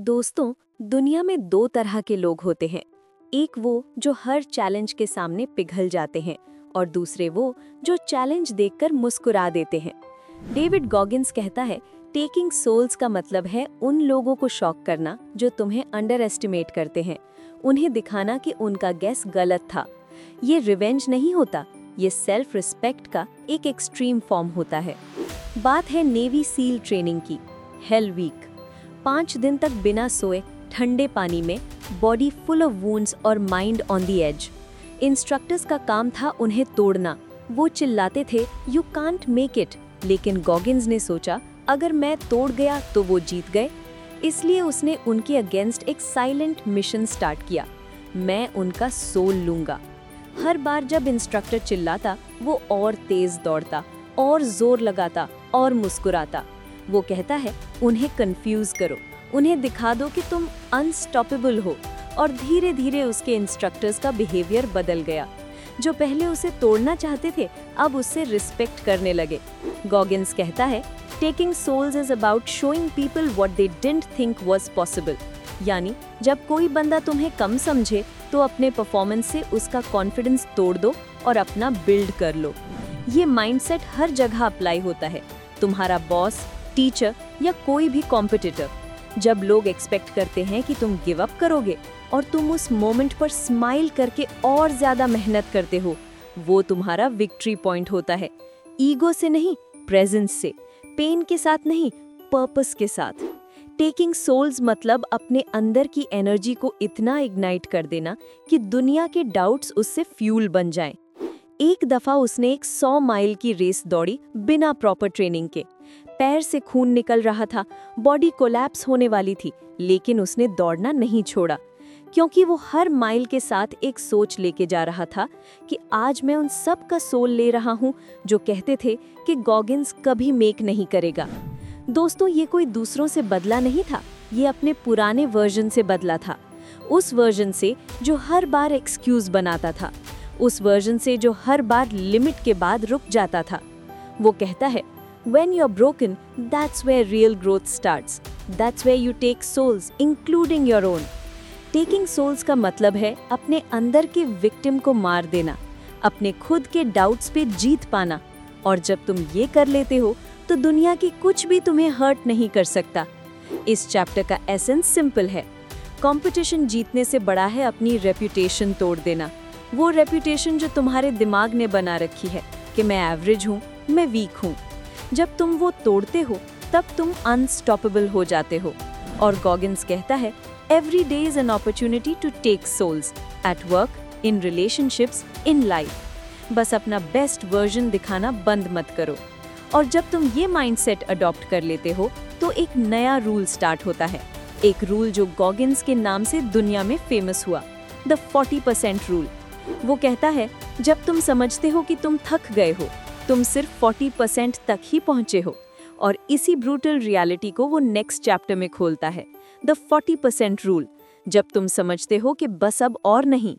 दोस्तों, दुनिया में दो तरह के लोग होते हैं। एक वो जो हर चैलेंज के सामने पिघल जाते हैं और दूसरे वो जो चैलेंज देखकर मुस्कुरा देते हैं। डेविड गॉगिन्स कहता है, टेकिंग सोल्स का मतलब है उन लोगों को शॉक करना जो तुम्हें अंडर एस्टिमेट करते हैं। उन्हें दिखाना कि उनका गैस गलत था। ये रिवेंज नहीं होता, ये सेल्फ रिस्पेक्ट का एक एक्सट्रीम फॉर्म होता है। बात है नेवी सील ट्रेनिंग की, हेल वीक। पाँच दिन तक बिना सोए, ठंडे पानी में बॉडी फुल ऑफ़ वूंड्स और mind on the edge instructors का काम था उन्हें तोड़ना। वो चिल्लाते थे यू कांट मेक इट लेकिन गॉगिन्स ने सोचा, अगर मैं तोड़ गया तो वो जीत गए. इसलिए उसने उनके अगेंस्ट एक साइलेंट मिशन स्टार्ट किया। मैं उनका सोल लूँगा। हर बार जब इंस्ट्रक्टर चिल्लाता, वो और तेज दौड़ता, और ज़ोर लगाता, और मुस्कुराता। वो कहता है, उन्हें कंफ्यूज करो। उन्हें दिखा दो कि तुम अनस्टॉपेबल हो। और धीरे धीरे उसके इंस्ट्रक्टर्स का बिहेवियर बदल गया। जो पहले उसे तोड़ना चाहते थे, अब उससे रिस्पेक्ट करने लगे। गॉगिन्स कहता है taking souls is about showing people what they didn't think was possible यानी, जब कोई बंदा तुम्हें कम समझे तो अपने परफॉर्मेंस से उसका कॉन्फिडेंस तोड़ दो और अपना बिल्ड कर लो। ये माइंडसेट हर जगह अप्लाई होता है। तुम्हारा बॉस टीचर या कोई भी कॉम्पिटिटर जब लोग एक्सपेक्ट करते हैं कि तुम गिव अप करोगे और तुम उस मोमेंट पर स्माइल करके और ज़्यादा मेहनत करते हो, वो तुम्हारा विक्ट्री पॉइंट होता है। ईगो से नहीं प्रेजेंस से पेन के साथ नहीं पर्पस के साथ। टेकिंग सोल्स मतलब अपने अंदर की एनर्जी को इतना इग्नाइट कर देना कि दुनिया के डाउट्स उससे फ्यूल बन जाएँ। एक दफ़ा उसने एक सौ माइल की रेस दौड़ी बिना प्रॉपर ट्रेनिंग के। पैर से खून निकल रहा था। बॉडी कोलैप्स होने वाली थी, लेकिन उसने दौड़ना नहीं छोड़ा, क्योंकि वो हर माइल के साथ एक सोच लेके जा रहा था कि आज मैं उन सब का सोल ले रहा हूँ जो कहते थे कि गॉगिन्स कभी मेक नहीं करेगा। दोस्तों, ये कोई दूसरों से बदला नहीं था, ये अपने पुराने वर्जन से बदला था। उस वर्जन से जो हर बार एक्सक्यूज बनाता था, उस वर्जन से जो हर बार लिमिट के बाद रुक जाता था। वो कहता है When you're broken, that's where real growth starts. That's where you take souls, including your own. Taking souls का मतलब है अपने अंदर के विक्टिम को मार देना अपने खुद के डाउट्स पे जीत पाना। और जब तुम ये कर लेते हो तो दुनिया की कुछ भी तुम्हें हर्ट नहीं कर सकता। इस चैप्टर का एसेंस सिंपल है। कंपटीशन जीतने से बड़ा है अपनी रेपुटेशन तोड़ देना। वो रेप्यूटेशन जो तुम्हारे दिमाग ने बना रखी है कि मैं एवरेज हूँ मैं वीक हूँ। जब तुम वो तोड़ते हो, तब तुम अनस्टॉपेबल हो जाते हो। और गॉगिन्स कहता है every day is an opportunity to take souls at work in relationships in life बस अपना बेस्ट वर्जन दिखाना बंद मत करो। और जब तुम ये माइंडसेट अडॉप्ट कर लेते हो तो एक नया रूल स्टार्ट होता है। एक रूल जो गॉगिन्स के नाम से दुनिया में फ़ेमस हुआ द 40 परसेंट रूल वो कहता है, जब तुम समझते हो कि तुम थक गए हो तुम सिर्फ़ 40 परसेंट तक ही पहुँचे हो, और इसी ब्रूटल रियलिटी को वो नेक्स्ट चैप्टर में खोलता है द 40 परसेंट रूल जब तुम समझते हो कि बस अब और नहीं।